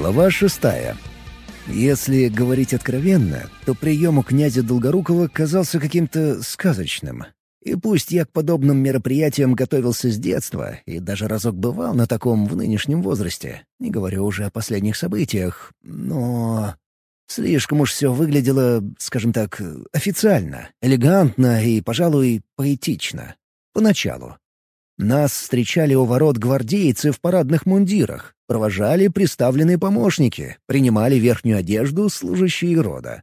Глава шестая. Если говорить откровенно, то прием у князя Долгорукова казался каким-то сказочным. И пусть я к подобным мероприятиям готовился с детства и даже разок бывал на таком в нынешнем возрасте, не говорю уже о последних событиях, но... Слишком уж все выглядело, скажем так, официально, элегантно и, пожалуй, поэтично. Поначалу. Нас встречали у ворот гвардейцы в парадных мундирах, провожали приставленные помощники, принимали верхнюю одежду служащие рода.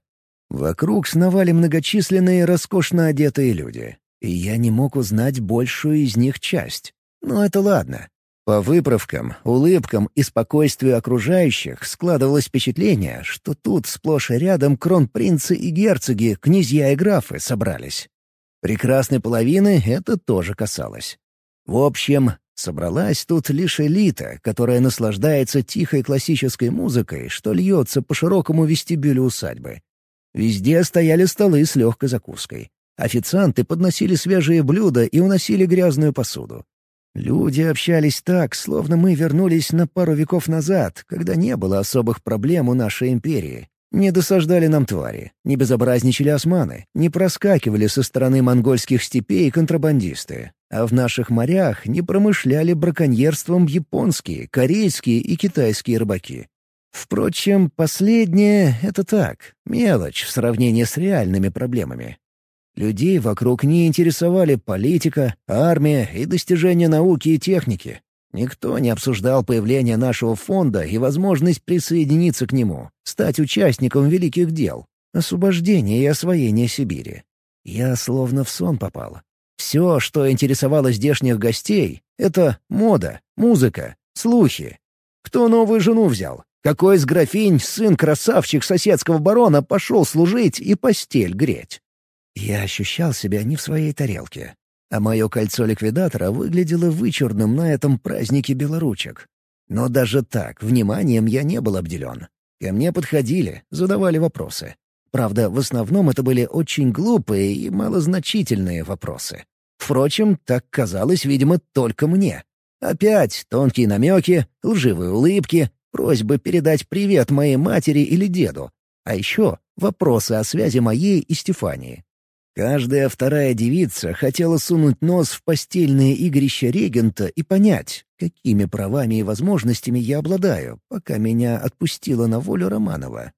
Вокруг сновали многочисленные роскошно одетые люди, и я не мог узнать большую из них часть. Но это ладно. По выправкам, улыбкам и спокойствию окружающих складывалось впечатление, что тут сплошь и рядом кронпринцы и герцоги, князья и графы собрались. Прекрасной половины это тоже касалось. В общем, собралась тут лишь элита, которая наслаждается тихой классической музыкой, что льется по широкому вестибюлю усадьбы. Везде стояли столы с легкой закуской. Официанты подносили свежие блюда и уносили грязную посуду. Люди общались так, словно мы вернулись на пару веков назад, когда не было особых проблем у нашей империи. Не досаждали нам твари, не безобразничали османы, не проскакивали со стороны монгольских степей контрабандисты, а в наших морях не промышляли браконьерством японские, корейские и китайские рыбаки. Впрочем, последнее — это так, мелочь в сравнении с реальными проблемами. Людей вокруг не интересовали политика, армия и достижения науки и техники. Никто не обсуждал появление нашего фонда и возможность присоединиться к нему, стать участником великих дел, освобождения и освоения Сибири. Я словно в сон попал. Все, что интересовало здешних гостей, — это мода, музыка, слухи. Кто новую жену взял? Какой из графинь сын-красавчик соседского барона пошел служить и постель греть? Я ощущал себя не в своей тарелке. А мое кольцо ликвидатора выглядело вычурным на этом празднике белоручек. Но даже так, вниманием я не был обделен. Ко мне подходили, задавали вопросы. Правда, в основном это были очень глупые и малозначительные вопросы. Впрочем, так казалось, видимо, только мне. Опять тонкие намеки, лживые улыбки, просьбы передать привет моей матери или деду. А еще вопросы о связи моей и Стефании. Каждая вторая девица хотела сунуть нос в постельные игрища регента и понять, какими правами и возможностями я обладаю, пока меня отпустила на волю Романова.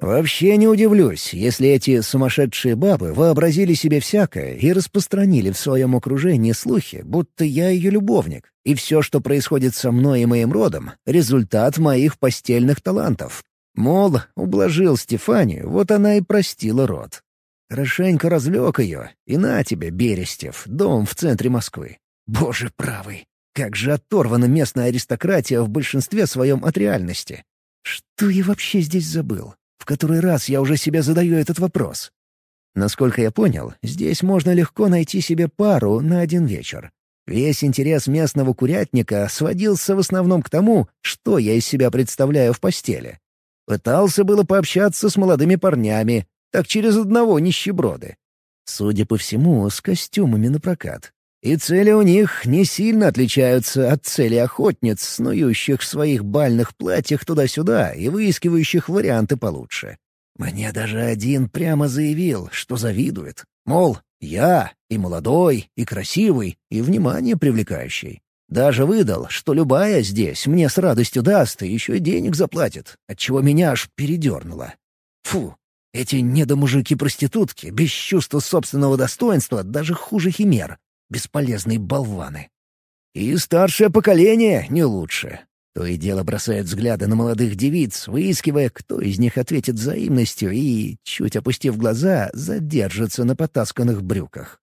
Вообще не удивлюсь, если эти сумасшедшие бабы вообразили себе всякое и распространили в своем окружении слухи, будто я ее любовник, и все, что происходит со мной и моим родом, — результат моих постельных талантов. Мол, ублажил Стефанию, вот она и простила род. Хорошенько развлек ее, и на тебе, Берестев, дом в центре Москвы. Боже правый, как же оторвана местная аристократия в большинстве своем от реальности. Что я вообще здесь забыл? В который раз я уже себе задаю этот вопрос. Насколько я понял, здесь можно легко найти себе пару на один вечер. Весь интерес местного курятника сводился в основном к тому, что я из себя представляю в постели. Пытался было пообщаться с молодыми парнями, так через одного нищеброды. Судя по всему, с костюмами на прокат. И цели у них не сильно отличаются от цели охотниц, снующих в своих бальных платьях туда-сюда и выискивающих варианты получше. Мне даже один прямо заявил, что завидует. Мол, я и молодой, и красивый, и внимание привлекающий. Даже выдал, что любая здесь мне с радостью даст и еще денег заплатит, отчего меня аж передернуло. Фу, эти недомужики-проститутки, без чувства собственного достоинства, даже хуже химер. Бесполезные болваны. И старшее поколение не лучше. То и дело бросают взгляды на молодых девиц, выискивая, кто из них ответит взаимностью и, чуть опустив глаза, задержится на потасканных брюках.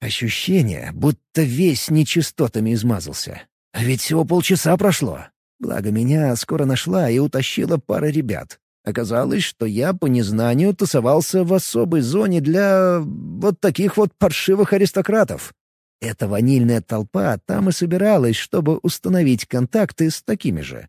Ощущение, будто весь нечистотами измазался. А ведь всего полчаса прошло. Благо меня скоро нашла и утащила пара ребят. Оказалось, что я по незнанию тусовался в особой зоне для вот таких вот паршивых аристократов. Эта ванильная толпа там и собиралась, чтобы установить контакты с такими же.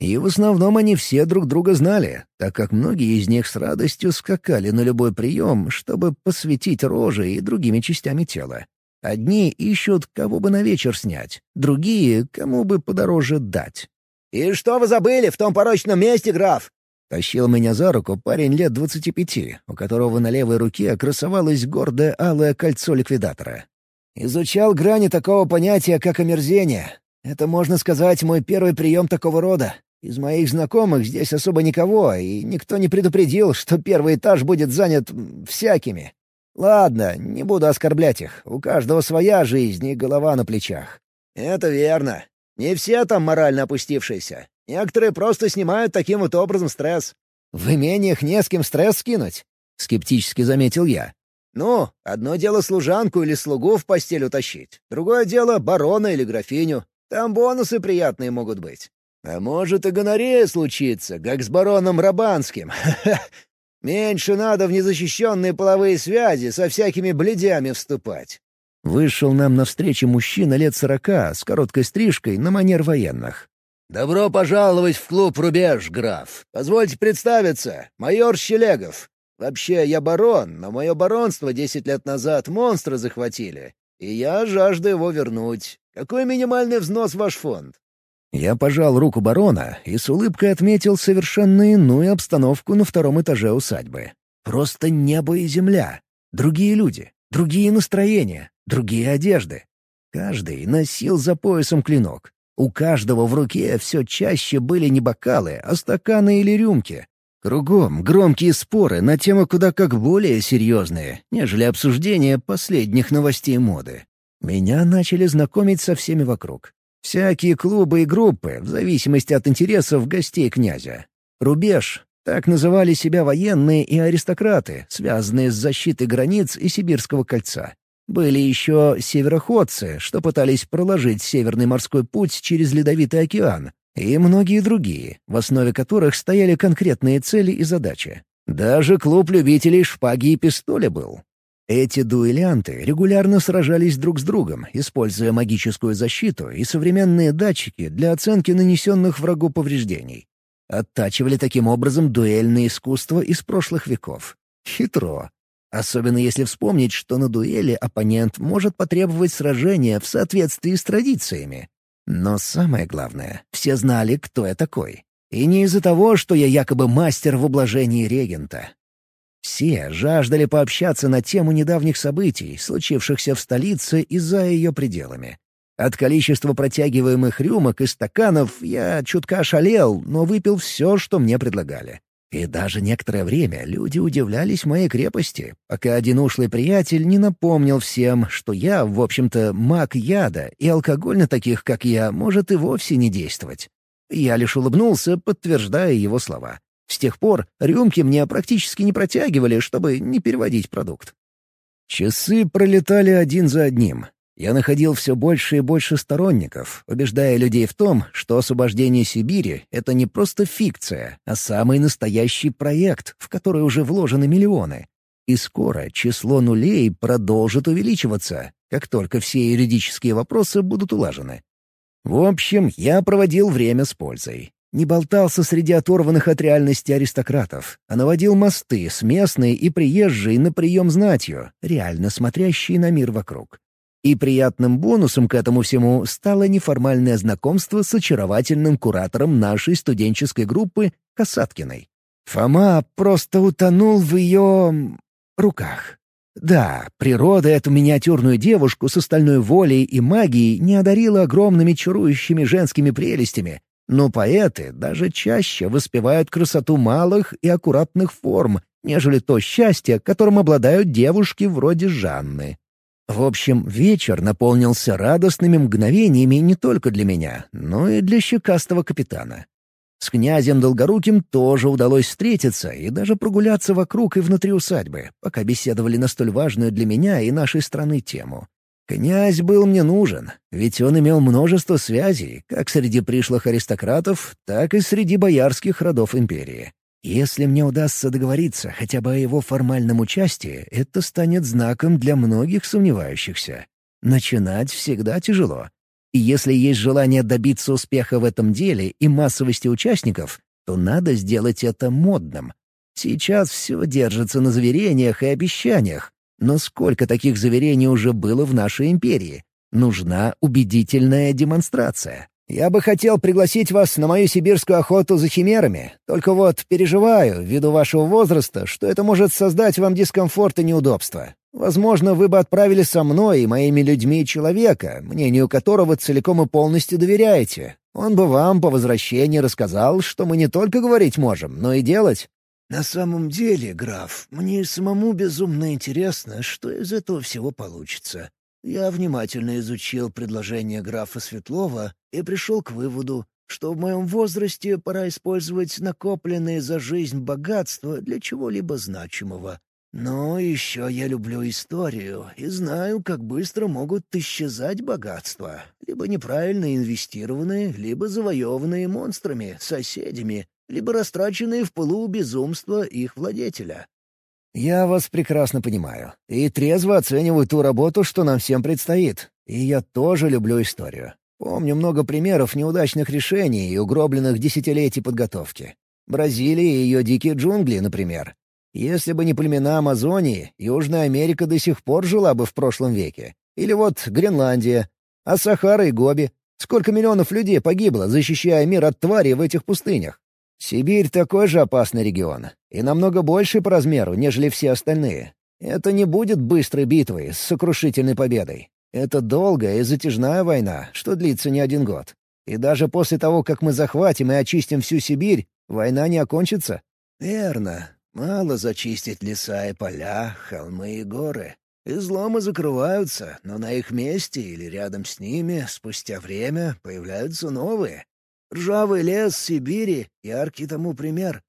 И в основном они все друг друга знали, так как многие из них с радостью скакали на любой прием, чтобы посвятить рожи и другими частями тела. Одни ищут, кого бы на вечер снять, другие — кому бы подороже дать. «И что вы забыли в том порочном месте, граф?» Тащил меня за руку парень лет двадцати пяти, у которого на левой руке красовалось гордое алое кольцо ликвидатора. «Изучал грани такого понятия, как омерзение. Это, можно сказать, мой первый прием такого рода. Из моих знакомых здесь особо никого, и никто не предупредил, что первый этаж будет занят всякими. Ладно, не буду оскорблять их. У каждого своя жизнь и голова на плечах. Это верно. Не все там морально опустившиеся. Некоторые просто снимают таким вот образом стресс. В имениях не с кем стресс скинуть, — скептически заметил я. Ну, одно дело служанку или слугу в постель утащить, другое дело барона или графиню. Там бонусы приятные могут быть. А может и гонорея случится, как с бароном Рабанским. Меньше надо в незащищенные половые связи со всякими бледями вступать. Вышел нам навстречу мужчина лет сорока с короткой стрижкой на манер военных. «Добро пожаловать в клуб «Рубеж», граф. Позвольте представиться, майор Щелегов. Вообще, я барон, но мое баронство десять лет назад монстры захватили, и я жажду его вернуть. Какой минимальный взнос в ваш фонд?» Я пожал руку барона и с улыбкой отметил совершенно иную обстановку на втором этаже усадьбы. Просто небо и земля. Другие люди, другие настроения, другие одежды. Каждый носил за поясом клинок. У каждого в руке все чаще были не бокалы, а стаканы или рюмки. Кругом громкие споры на темы куда как более серьезные, нежели обсуждение последних новостей моды. Меня начали знакомить со всеми вокруг. Всякие клубы и группы, в зависимости от интересов гостей князя. «Рубеж» — так называли себя военные и аристократы, связанные с защитой границ и Сибирского кольца. Были еще североходцы, что пытались проложить Северный морской путь через Ледовитый океан, и многие другие, в основе которых стояли конкретные цели и задачи. Даже клуб любителей шпаги и пистоля был. Эти дуэлянты регулярно сражались друг с другом, используя магическую защиту и современные датчики для оценки нанесенных врагу повреждений. Оттачивали таким образом дуэльное искусство из прошлых веков. Хитро. Особенно если вспомнить, что на дуэли оппонент может потребовать сражения в соответствии с традициями. Но самое главное, все знали, кто я такой. И не из-за того, что я якобы мастер в ублажении регента. Все жаждали пообщаться на тему недавних событий, случившихся в столице и за ее пределами. От количества протягиваемых рюмок и стаканов я чутка ошалел, но выпил все, что мне предлагали. И даже некоторое время люди удивлялись моей крепости, пока один ушлый приятель не напомнил всем, что я, в общем-то, маг яда, и алкоголь на таких, как я, может и вовсе не действовать. Я лишь улыбнулся, подтверждая его слова. С тех пор рюмки мне практически не протягивали, чтобы не переводить продукт. Часы пролетали один за одним. Я находил все больше и больше сторонников, убеждая людей в том, что освобождение Сибири — это не просто фикция, а самый настоящий проект, в который уже вложены миллионы. И скоро число нулей продолжит увеличиваться, как только все юридические вопросы будут улажены. В общем, я проводил время с пользой не болтался среди оторванных от реальности аристократов, а наводил мосты с местной и приезжей на прием знатью, реально смотрящей на мир вокруг. И приятным бонусом к этому всему стало неформальное знакомство с очаровательным куратором нашей студенческой группы Касаткиной. Фома просто утонул в ее... руках. Да, природа эту миниатюрную девушку с остальной волей и магией не одарила огромными чарующими женскими прелестями, но поэты даже чаще воспевают красоту малых и аккуратных форм, нежели то счастье, которым обладают девушки вроде Жанны. В общем, вечер наполнился радостными мгновениями не только для меня, но и для щекастого капитана. С князем Долгоруким тоже удалось встретиться и даже прогуляться вокруг и внутри усадьбы, пока беседовали на столь важную для меня и нашей страны тему. Князь был мне нужен, ведь он имел множество связей, как среди пришлых аристократов, так и среди боярских родов империи. Если мне удастся договориться хотя бы о его формальном участии, это станет знаком для многих сомневающихся. Начинать всегда тяжело. И если есть желание добиться успеха в этом деле и массовости участников, то надо сделать это модным. Сейчас все держится на заверениях и обещаниях, но сколько таких заверений уже было в нашей империи? Нужна убедительная демонстрация. Я бы хотел пригласить вас на мою сибирскую охоту за химерами, только вот переживаю, ввиду вашего возраста, что это может создать вам дискомфорт и неудобства. Возможно, вы бы отправили со мной и моими людьми человека, мнению которого целиком и полностью доверяете. Он бы вам по возвращении рассказал, что мы не только говорить можем, но и делать». «На самом деле, граф, мне самому безумно интересно, что из этого всего получится. Я внимательно изучил предложение графа Светлова и пришел к выводу, что в моем возрасте пора использовать накопленные за жизнь богатства для чего-либо значимого. Но еще я люблю историю и знаю, как быстро могут исчезать богатства, либо неправильно инвестированные, либо завоеванные монстрами, соседями, либо растраченные в пылу безумства их владетеля. «Я вас прекрасно понимаю. И трезво оцениваю ту работу, что нам всем предстоит. И я тоже люблю историю. Помню много примеров неудачных решений и угробленных десятилетий подготовки. Бразилия и ее дикие джунгли, например. Если бы не племена Амазонии, Южная Америка до сих пор жила бы в прошлом веке. Или вот Гренландия. А Сахара и Гоби. Сколько миллионов людей погибло, защищая мир от тварей в этих пустынях? Сибирь такой же опасный регион, и намного больше по размеру, нежели все остальные. Это не будет быстрой битвой с сокрушительной победой. Это долгая и затяжная война, что длится не один год. И даже после того, как мы захватим и очистим всю Сибирь, война не окончится. Верно. Мало зачистить леса и поля, холмы и горы. Изломы закрываются, но на их месте или рядом с ними спустя время появляются новые. Ржавый лес Сибири — яркий тому пример.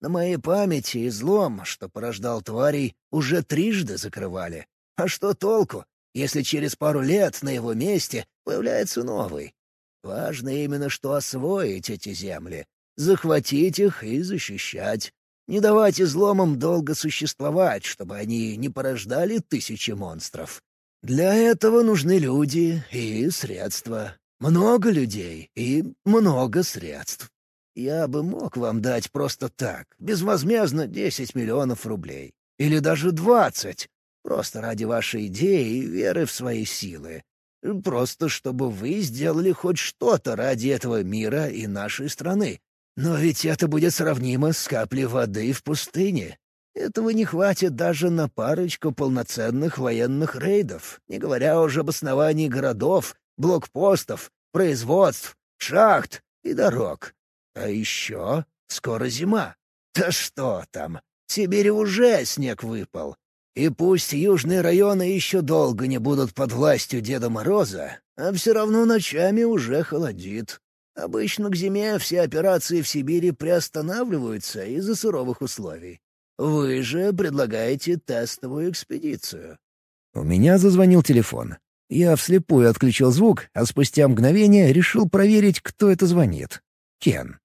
На моей памяти излом, что порождал тварей, уже трижды закрывали. А что толку, если через пару лет на его месте появляется новый? Важно именно что освоить эти земли, захватить их и защищать. Не давать изломам долго существовать, чтобы они не порождали тысячи монстров. Для этого нужны люди и средства. Много людей и много средств. Я бы мог вам дать просто так, безвозмездно десять миллионов рублей. Или даже двадцать. Просто ради вашей идеи и веры в свои силы. Просто чтобы вы сделали хоть что-то ради этого мира и нашей страны. Но ведь это будет сравнимо с каплей воды в пустыне. Этого не хватит даже на парочку полноценных военных рейдов, не говоря уже об основании городов блокпостов, производств, шахт и дорог. А еще скоро зима. Да что там, в Сибири уже снег выпал. И пусть южные районы еще долго не будут под властью Деда Мороза, а все равно ночами уже холодит. Обычно к зиме все операции в Сибири приостанавливаются из-за суровых условий. Вы же предлагаете тестовую экспедицию. У меня зазвонил телефон. Я вслепую отключил звук, а спустя мгновение решил проверить, кто это звонит. Кен.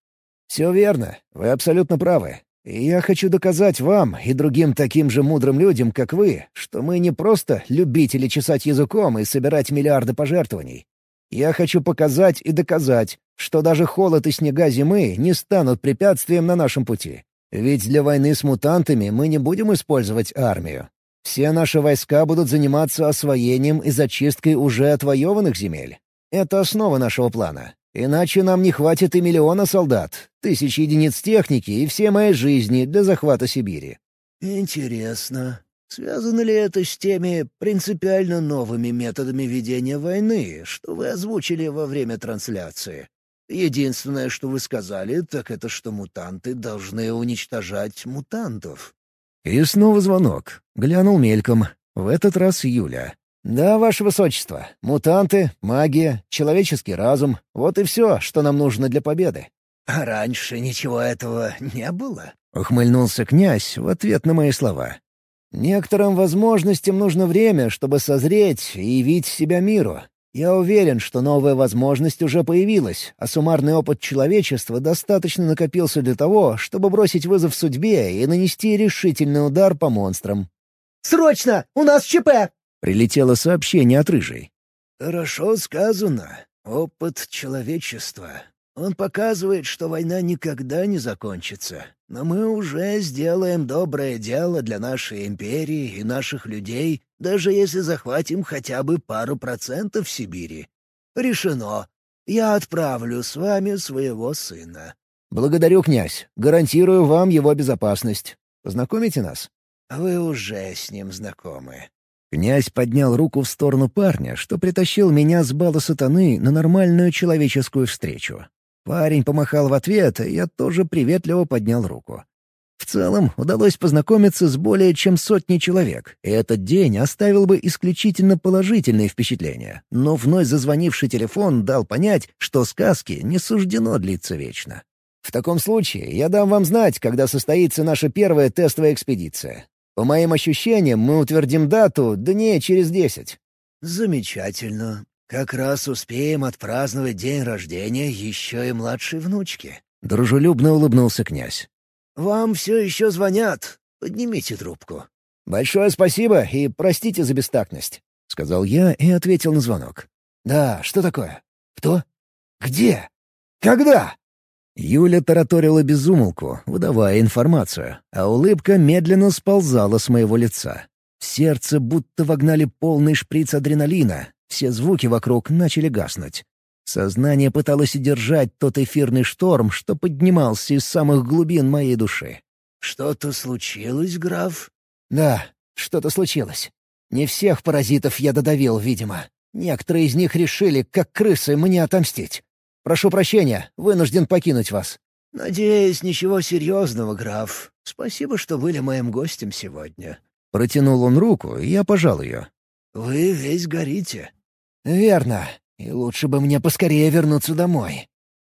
«Все верно. Вы абсолютно правы. И я хочу доказать вам и другим таким же мудрым людям, как вы, что мы не просто любители чесать языком и собирать миллиарды пожертвований. Я хочу показать и доказать, что даже холод и снега зимы не станут препятствием на нашем пути. Ведь для войны с мутантами мы не будем использовать армию. Все наши войска будут заниматься освоением и зачисткой уже отвоеванных земель. Это основа нашего плана. Иначе нам не хватит и миллиона солдат, тысяч единиц техники и все моей жизни для захвата Сибири». «Интересно. Связано ли это с теми принципиально новыми методами ведения войны, что вы озвучили во время трансляции? Единственное, что вы сказали, так это что мутанты должны уничтожать мутантов». И снова звонок. Глянул мельком. В этот раз Юля. «Да, ваше высочество. Мутанты, магия, человеческий разум — вот и все, что нам нужно для победы». «А раньше ничего этого не было?» — ухмыльнулся князь в ответ на мои слова. «Некоторым возможностям нужно время, чтобы созреть и явить себя миру. Я уверен, что новая возможность уже появилась, а суммарный опыт человечества достаточно накопился для того, чтобы бросить вызов судьбе и нанести решительный удар по монстрам. «Срочно! У нас ЧП!» — прилетело сообщение от Рыжей. «Хорошо сказано. Опыт человечества. Он показывает, что война никогда не закончится. Но мы уже сделаем доброе дело для нашей империи и наших людей, даже если захватим хотя бы пару процентов Сибири. Решено. Я отправлю с вами своего сына». «Благодарю, князь. Гарантирую вам его безопасность. Познакомите нас?» «Вы уже с ним знакомы». Князь поднял руку в сторону парня, что притащил меня с бала сатаны на нормальную человеческую встречу. Парень помахал в ответ, и я тоже приветливо поднял руку. В целом, удалось познакомиться с более чем сотней человек, и этот день оставил бы исключительно положительные впечатления, но вновь зазвонивший телефон дал понять, что сказки не суждено длиться вечно. В таком случае я дам вам знать, когда состоится наша первая тестовая экспедиция. По моим ощущениям, мы утвердим дату дней через десять». «Замечательно. Как раз успеем отпраздновать день рождения еще и младшей внучки». Дружелюбно улыбнулся князь. «Вам все еще звонят. Поднимите трубку». «Большое спасибо и простите за бестактность», — сказал я и ответил на звонок. «Да, что такое? Кто? Где? Когда?» Юля тараторила безумолку, выдавая информацию, а улыбка медленно сползала с моего лица. В сердце будто вогнали полный шприц адреналина, все звуки вокруг начали гаснуть. Сознание пыталось удержать тот эфирный шторм, что поднимался из самых глубин моей души. «Что-то случилось, граф?» «Да, что-то случилось. Не всех паразитов я додавил, видимо. Некоторые из них решили, как крысы, мне отомстить. Прошу прощения, вынужден покинуть вас». «Надеюсь, ничего серьезного, граф. Спасибо, что были моим гостем сегодня». Протянул он руку, и я пожал ее. «Вы весь горите». «Верно. И лучше бы мне поскорее вернуться домой».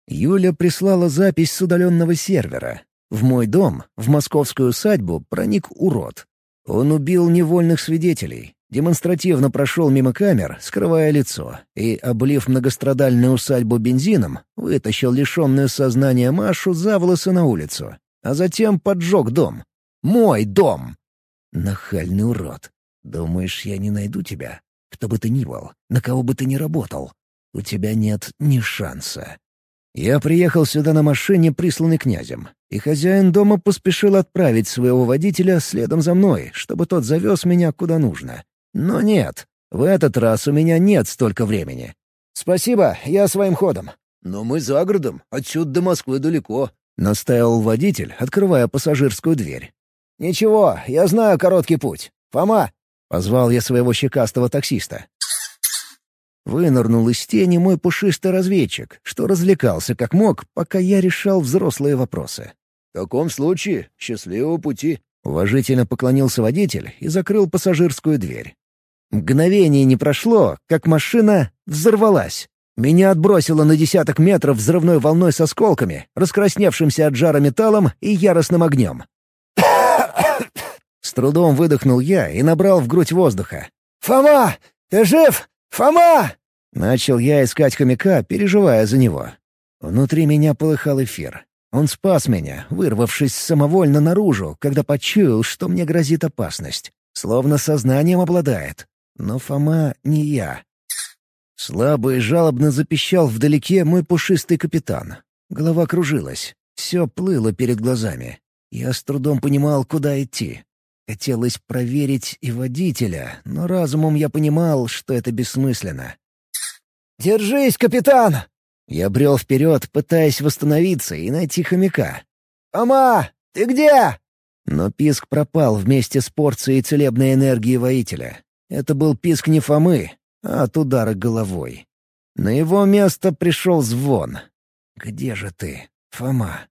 Юля прислала запись с удаленного сервера. В мой дом, в московскую усадьбу, проник урод. Он убил невольных свидетелей, демонстративно прошел мимо камер, скрывая лицо, и, облив многострадальную усадьбу бензином, вытащил лишенную сознания Машу за волосы на улицу, а затем поджег дом. Мой дом! Нахальный урод. Думаешь, я не найду тебя? Кто бы ты ни был, на кого бы ты ни работал. У тебя нет ни шанса. Я приехал сюда на машине, присланной князем, и хозяин дома поспешил отправить своего водителя следом за мной, чтобы тот завез меня куда нужно. Но нет, в этот раз у меня нет столько времени. «Спасибо, я своим ходом». «Но мы за городом, отсюда до Москвы далеко», — настаивал водитель, открывая пассажирскую дверь. «Ничего, я знаю короткий путь. Фома!» — позвал я своего щекастого таксиста. Вынырнул из тени мой пушистый разведчик, что развлекался как мог, пока я решал взрослые вопросы. «В таком случае, счастливого пути!» Уважительно поклонился водитель и закрыл пассажирскую дверь. Мгновение не прошло, как машина взорвалась. Меня отбросило на десяток метров взрывной волной с осколками, раскрасневшимся от жара металлом и яростным огнем. С трудом выдохнул я и набрал в грудь воздуха. «Фома! Ты жив? Фома!» Начал я искать хомяка, переживая за него. Внутри меня полыхал эфир. Он спас меня, вырвавшись самовольно наружу, когда почуял, что мне грозит опасность. Словно сознанием обладает. Но Фома не я. Слабо и жалобно запищал вдалеке мой пушистый капитан. Голова кружилась. Все плыло перед глазами. Я с трудом понимал, куда идти. Хотелось проверить и водителя, но разумом я понимал, что это бессмысленно. «Держись, капитан!» Я брел вперед, пытаясь восстановиться и найти хомяка. «Фома, ты где?» Но писк пропал вместе с порцией целебной энергии воителя. Это был писк не Фомы, а от удара головой. На его место пришел звон. «Где же ты, Фома?»